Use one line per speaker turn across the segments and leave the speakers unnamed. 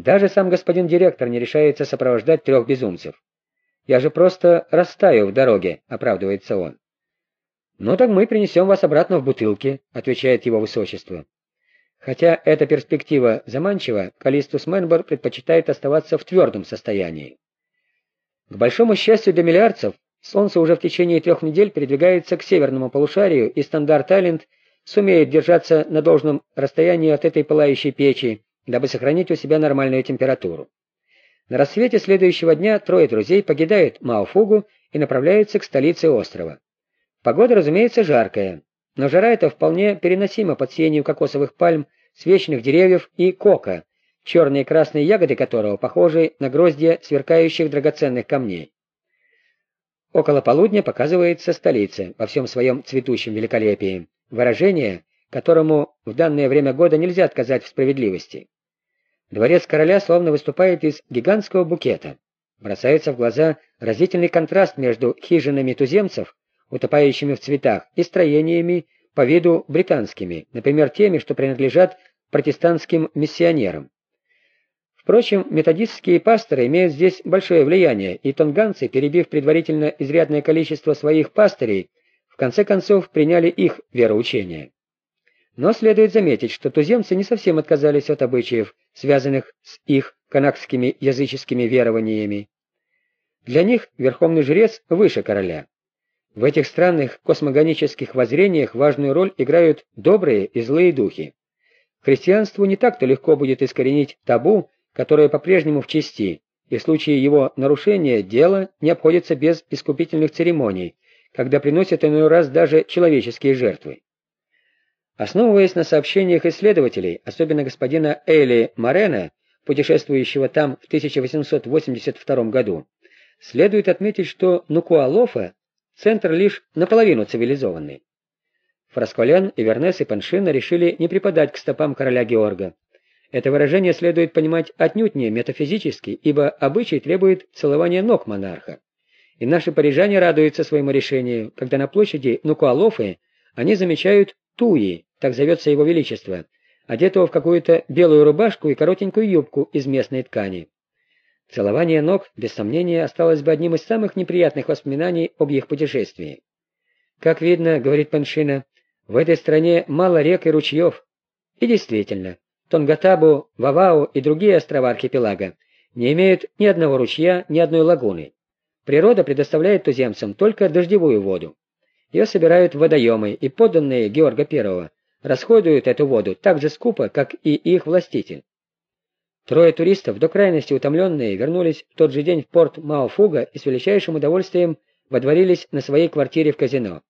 Даже сам господин директор не решается сопровождать трех безумцев. Я же просто растаю в дороге, оправдывается он. «Ну так мы принесем вас обратно в бутылке», — отвечает его высочество. Хотя эта перспектива заманчива, Калистус Менбор предпочитает оставаться в твердом состоянии. К большому счастью для миллиардцев, Солнце уже в течение трех недель передвигается к северному полушарию, и Стандарт-Айленд сумеет держаться на должном расстоянии от этой пылающей печи, дабы сохранить у себя нормальную температуру. На рассвете следующего дня трое друзей покидают Мауфугу и направляются к столице острова. Погода, разумеется, жаркая, но жара эта вполне переносима под сенью кокосовых пальм, свечных деревьев и кока, черные и красные ягоды которого похожи на гроздья сверкающих драгоценных камней. Около полудня показывается столица во всем своем цветущем великолепии, выражение, которому в данное время года нельзя отказать в справедливости. Дворец короля словно выступает из гигантского букета. Бросается в глаза разительный контраст между хижинами туземцев, утопающими в цветах, и строениями по виду британскими, например, теми, что принадлежат протестантским миссионерам. Впрочем, методистские пасторы имеют здесь большое влияние, и тонганцы, перебив предварительно изрядное количество своих пастырей, в конце концов приняли их вероучение. Но следует заметить, что туземцы не совсем отказались от обычаев, связанных с их канакскими языческими верованиями. Для них верховный жрец выше короля. В этих странных космогонических воззрениях важную роль играют добрые и злые духи. Христианству не так-то легко будет искоренить табу, которое по-прежнему в чести, и в случае его нарушения дело не обходится без искупительных церемоний, когда приносят иной раз даже человеческие жертвы. Основываясь на сообщениях исследователей, особенно господина Эйли Морена, путешествующего там в 1882 году, следует отметить, что Нукуалофа – центр лишь наполовину цивилизованный. Фрасколян, Ивернес и Паншина решили не преподать к стопам короля Георга, это выражение следует понимать отнюдь не метафизически, ибо обычай требует целования ног монарха. И наши парижане радуются своему решению, когда на площади Нукуалофы они замечают Туи, так зовется его величество, одетого в какую-то белую рубашку и коротенькую юбку из местной ткани. Целование ног, без сомнения, осталось бы одним из самых неприятных воспоминаний об их путешествии. Как видно, говорит Паншина, в этой стране мало рек и ручьев. И действительно, Тонгатабу, Вавау и другие острова архипелага не имеют ни одного ручья, ни одной лагуны. Природа предоставляет туземцам только дождевую воду. Ее собирают водоемы, и подданные Георга I расходуют эту воду так же скупо, как и их властитель. Трое туристов, до крайности утомленные, вернулись в тот же день в порт Маофуга и с величайшим удовольствием водворились на своей квартире в казино.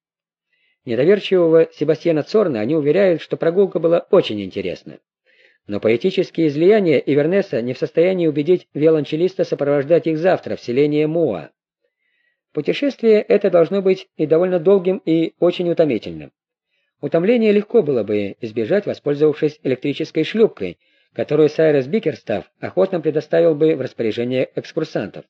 Недоверчивого Себастьяна Цорна они уверяют, что прогулка была очень интересна. Но поэтические излияния Ивернеса не в состоянии убедить виолончелиста сопровождать их завтра в селение Муа. Путешествие это должно быть и довольно долгим, и очень утомительным. Утомление легко было бы избежать, воспользовавшись электрической шлюпкой, которую Сайрес Бикерстав охотно предоставил бы в распоряжение экскурсантов.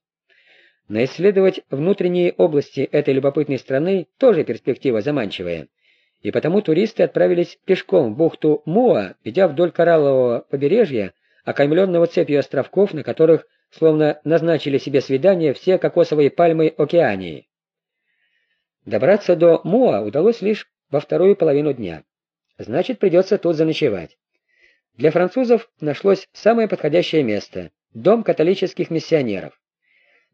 Но исследовать внутренние области этой любопытной страны тоже перспектива заманчивая и потому туристы отправились пешком в бухту Муа, идя вдоль кораллового побережья, окаймленного цепью островков, на которых словно назначили себе свидание все кокосовые пальмы Океании. Добраться до Муа удалось лишь во вторую половину дня. Значит, придется тут заночевать. Для французов нашлось самое подходящее место – дом католических миссионеров.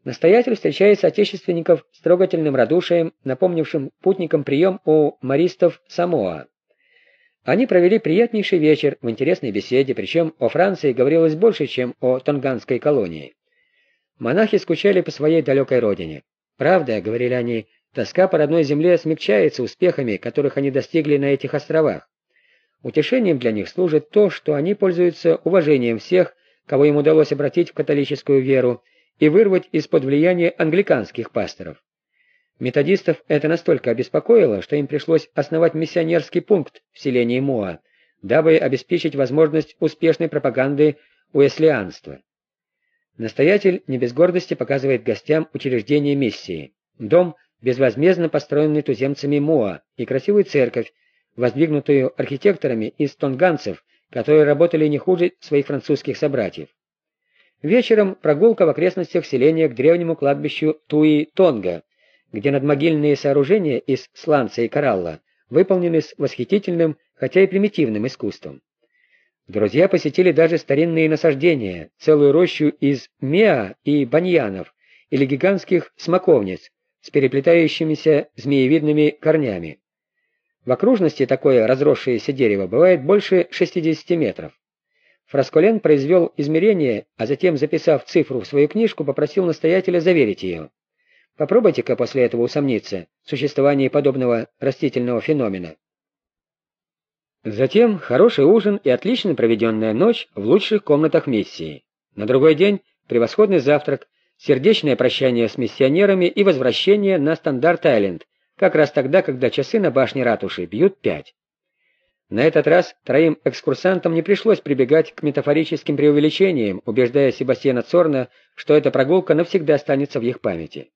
Настоятель встречает соотечественников с трогательным радушием, напомнившим путникам прием у маристов Самоа. Они провели приятнейший вечер в интересной беседе, причем о Франции говорилось больше, чем о тонганской колонии. Монахи скучали по своей далекой родине. «Правда», — говорили они, — «тоска по родной земле смягчается успехами, которых они достигли на этих островах. Утешением для них служит то, что они пользуются уважением всех, кого им удалось обратить в католическую веру, и вырвать из-под влияния англиканских пасторов. Методистов это настолько обеспокоило, что им пришлось основать миссионерский пункт в селении Моа, дабы обеспечить возможность успешной пропаганды уэслианства. Настоятель не без гордости показывает гостям учреждение миссии, дом, безвозмездно построенный туземцами Моа, и красивую церковь, воздвигнутую архитекторами из тонганцев, которые работали не хуже своих французских собратьев. Вечером прогулка в окрестностях селения к древнему кладбищу Туи-Тонга, где надмогильные сооружения из сланца и коралла выполнены с восхитительным, хотя и примитивным искусством. Друзья посетили даже старинные насаждения, целую рощу из меа и баньянов или гигантских смоковниц с переплетающимися змеевидными корнями. В окружности такое разросшееся дерево бывает больше 60 метров. Фрасколен произвел измерение, а затем, записав цифру в свою книжку, попросил настоятеля заверить ее. Попробуйте-ка после этого усомниться в существовании подобного растительного феномена. Затем хороший ужин и отлично проведенная ночь в лучших комнатах миссии. На другой день превосходный завтрак, сердечное прощание с миссионерами и возвращение на Стандарт-Айленд, как раз тогда, когда часы на башне ратуши бьют пять. На этот раз троим экскурсантам не пришлось прибегать к метафорическим преувеличениям, убеждая Себастьяна Цорна, что эта прогулка навсегда останется в их памяти.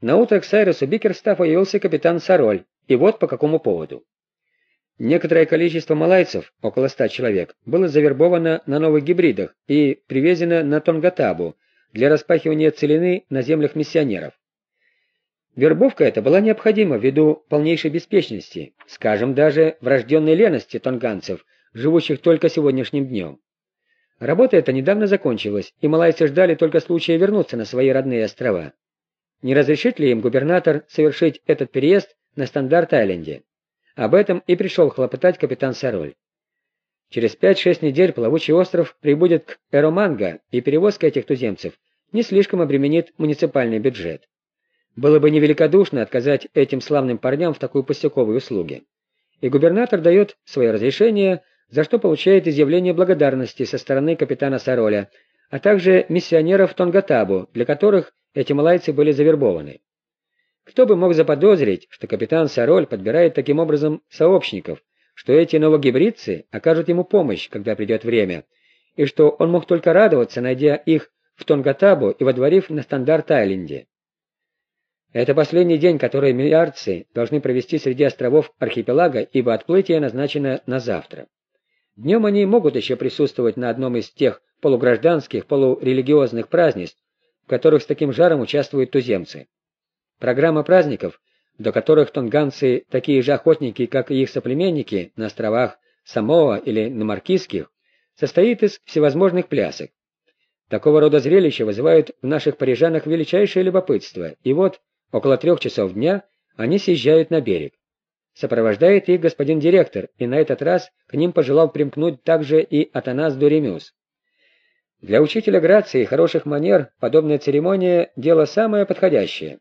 На утро к Сайрусу Бикерстафу явился капитан Сароль, и вот по какому поводу. Некоторое количество малайцев, около ста человек, было завербовано на новых гибридах и привезено на Тонгатабу для распахивания целины на землях миссионеров. Вербовка эта была необходима ввиду полнейшей беспечности, скажем, даже врожденной лености тонганцев, живущих только сегодняшним днем. Работа эта недавно закончилась, и малайцы ждали только случая вернуться на свои родные острова. Не разрешит ли им губернатор совершить этот переезд на Стандарт-Айленде? Об этом и пришел хлопотать капитан Сароль. Через 5-6 недель плавучий остров прибудет к Эроманго, и перевозка этих туземцев не слишком обременит муниципальный бюджет. Было бы невеликодушно отказать этим славным парням в такой пустяковой услуге. И губернатор дает свое разрешение, за что получает изъявление благодарности со стороны капитана Сароля, а также миссионеров Тонгатабу, для которых эти малайцы были завербованы. Кто бы мог заподозрить, что капитан Сароль подбирает таким образом сообщников, что эти новогибридцы окажут ему помощь, когда придет время, и что он мог только радоваться, найдя их в Тонгатабу и водворив на Стандарт-Айленде. Это последний день, который миллиардцы должны провести среди островов архипелага, ибо отплытие назначено на завтра. Днем они могут еще присутствовать на одном из тех полугражданских, полурелигиозных празднеств, в которых с таким жаром участвуют туземцы. Программа праздников, до которых тонганцы такие же охотники, как и их соплеменники на островах Самоа или на Маркизских, состоит из всевозможных плясок. Такого рода зрелища вызывают в наших парижанах величайшее любопытство, и вот Около трех часов дня они съезжают на берег. Сопровождает их господин директор, и на этот раз к ним пожелал примкнуть также и Атанас Дуремюс. Для учителя грации и хороших манер подобная церемония – дело самое подходящее.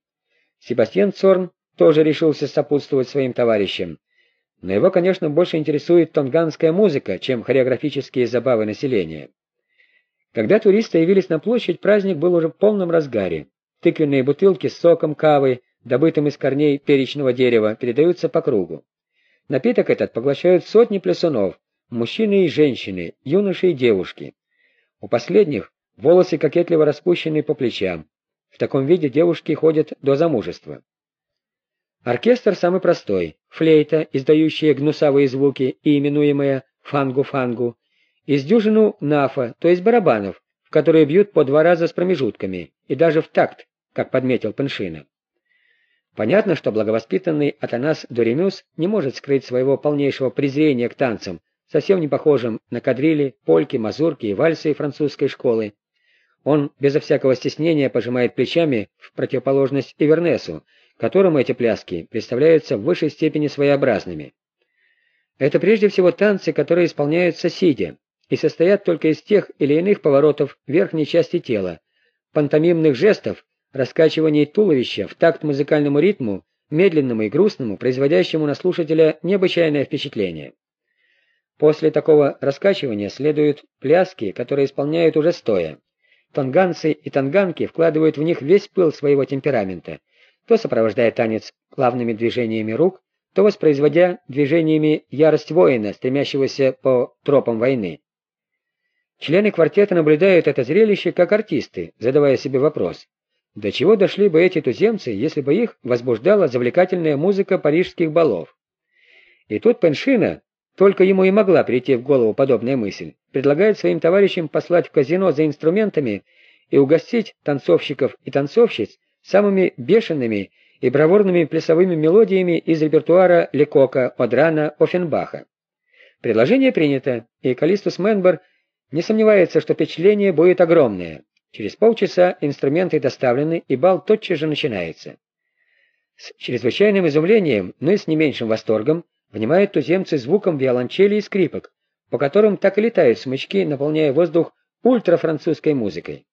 Себастьян Цорн тоже решился сопутствовать своим товарищам. Но его, конечно, больше интересует тонганская музыка, чем хореографические забавы населения. Когда туристы явились на площадь, праздник был уже в полном разгаре. Тыквенные бутылки с соком кавы, добытым из корней перечного дерева, передаются по кругу. Напиток этот поглощают сотни плясунов, мужчины и женщины, юноши и девушки. У последних волосы кокетливо распущены по плечам. В таком виде девушки ходят до замужества. Оркестр самый простой. Флейта, издающая гнусавые звуки и именуемая фангу-фангу, и с дюжину нафа, то есть барабанов, в которые бьют по два раза с промежутками, и даже в такт, как подметил Пеншина. Понятно, что благовоспитанный Атаназ Доремюс не может скрыть своего полнейшего презрения к танцам, совсем не похожим на кадрили, польки, мазурки и вальсы французской школы. Он безо всякого стеснения пожимает плечами в противоположность Ивернесу, которому эти пляски представляются в высшей степени своеобразными. Это прежде всего танцы, которые исполняются сидя, и состоят только из тех или иных поворотов верхней части тела, пантомимных жестов раскачиваний туловища в такт музыкальному ритму, медленному и грустному, производящему на слушателя необычайное впечатление. После такого раскачивания следуют пляски, которые исполняют уже стоя. Тонганцы и танганки вкладывают в них весь пыл своего темперамента, то сопровождая танец плавными движениями рук, то воспроизводя движениями ярость воина, стремящегося по тропам войны. Члены квартета наблюдают это зрелище как артисты, задавая себе вопрос, до чего дошли бы эти туземцы, если бы их возбуждала завлекательная музыка парижских балов? И тут Пеншина, только ему и могла прийти в голову подобная мысль, предлагает своим товарищам послать в казино за инструментами и угостить танцовщиков и танцовщиц самыми бешеными и бравурными плясовыми мелодиями из репертуара Лекока, Одрана, Оффенбаха. Предложение принято, и Калистус Менбер не сомневается, что впечатление будет огромное. Через полчаса инструменты доставлены, и бал тотчас же начинается. С чрезвычайным изумлением, но и с не меньшим восторгом, внимают туземцы звуком виолончели и скрипок, по которым так и летают смычки, наполняя воздух ультрафранцузской музыкой.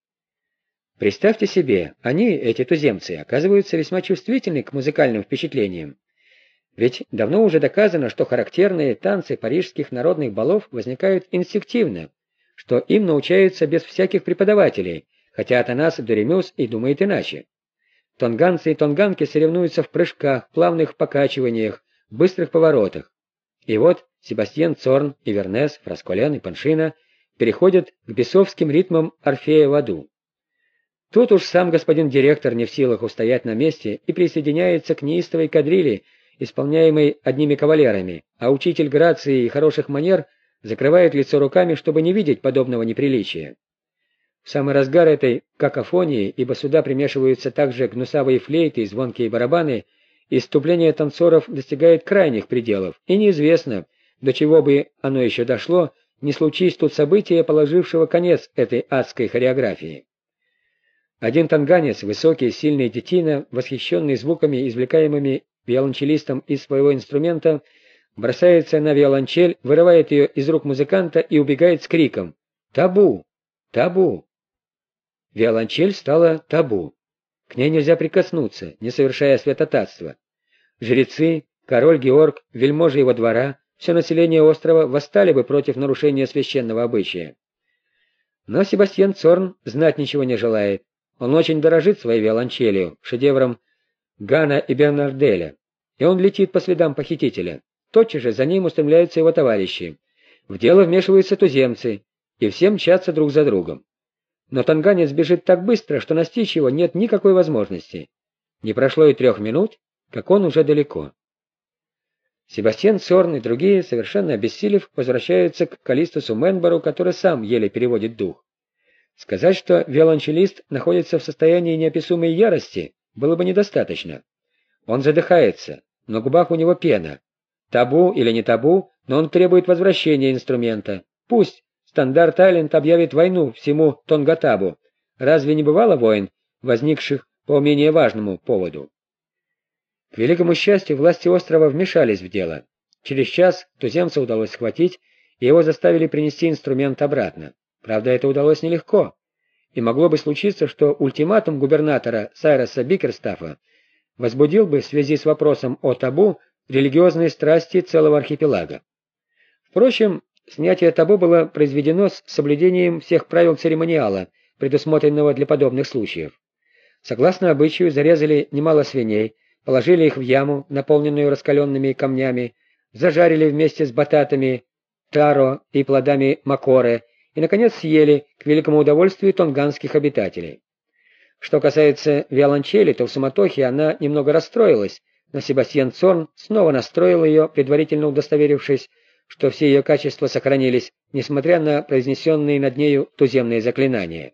Представьте себе, они, эти туземцы, оказываются весьма чувствительны к музыкальным впечатлениям. Ведь давно уже доказано, что характерные танцы парижских народных балов возникают инстинктивно, что им научаются без всяких преподавателей, хотя Атанас Доремюс и думает иначе. Тонганцы и тонганки соревнуются в прыжках, плавных покачиваниях, быстрых поворотах. И вот Себастьян Цорн и Вернес, Фрасколян и Паншина переходят к бесовским ритмам Орфея в аду. Тут уж сам господин директор не в силах устоять на месте и присоединяется к неистовой кадрили, исполняемой одними кавалерами, а учитель грации и хороших манер закрывает лицо руками, чтобы не видеть подобного неприличия. В самый разгар этой какофонии, ибо сюда примешиваются также гнусавые флейты и звонкие барабаны, Иступление танцоров достигает крайних пределов, и неизвестно, до чего бы оно еще дошло, не случись тут события, положившего конец этой адской хореографии. Один танганец, высокий, сильный детина, восхищенный звуками, извлекаемыми виолончелистом из своего инструмента, бросается на виолончель, вырывает ее из рук музыканта и убегает с криком «Табу! Табу!». Виолончель стала табу. К ней нельзя прикоснуться, не совершая святотатства. Жрецы, король Георг, вельможи его двора, все население острова восстали бы против нарушения священного обычая. Но Себастьян Цорн знать ничего не желает. Он очень дорожит своей виолончелью, шедевром Гана и Бернарделя, и он летит по следам похитителя. Тотчас же за ним устремляются его товарищи. В дело вмешиваются туземцы, и все мчатся друг за другом. Но танганец бежит так быстро, что настичь его нет никакой возможности. Не прошло и трех минут, как он уже далеко. Себастьян Сорн и другие, совершенно обессилев, возвращаются к Калистусу Менбору, который сам еле переводит дух. Сказать, что виолончелист находится в состоянии неописуемой ярости, было бы недостаточно. Он задыхается, на губах у него пена. Табу или не табу, но он требует возвращения инструмента. Пусть Стандарт Айленд объявит войну всему Тонгатабу. Разве не бывало войн, возникших по менее важному поводу? К великому счастью, власти острова вмешались в дело. Через час туземца удалось схватить, и его заставили принести инструмент обратно. Правда, это удалось нелегко. И могло бы случиться, что ультиматум губернатора Сайроса Бикерстафа возбудил бы в связи с вопросом о табу религиозные страсти целого архипелага. Впрочем, снятие табу было произведено с соблюдением всех правил церемониала, предусмотренного для подобных случаев. Согласно обычаю, зарезали немало свиней, положили их в яму, наполненную раскаленными камнями, зажарили вместе с бататами, таро и плодами макоре, и, наконец, съели к великому удовольствию тонганских обитателей. Что касается виолончели, то в суматохе она немного расстроилась, но Себастьян Цорн снова настроил ее, предварительно удостоверившись, что все ее качества сохранились, несмотря на произнесенные над нею туземные заклинания.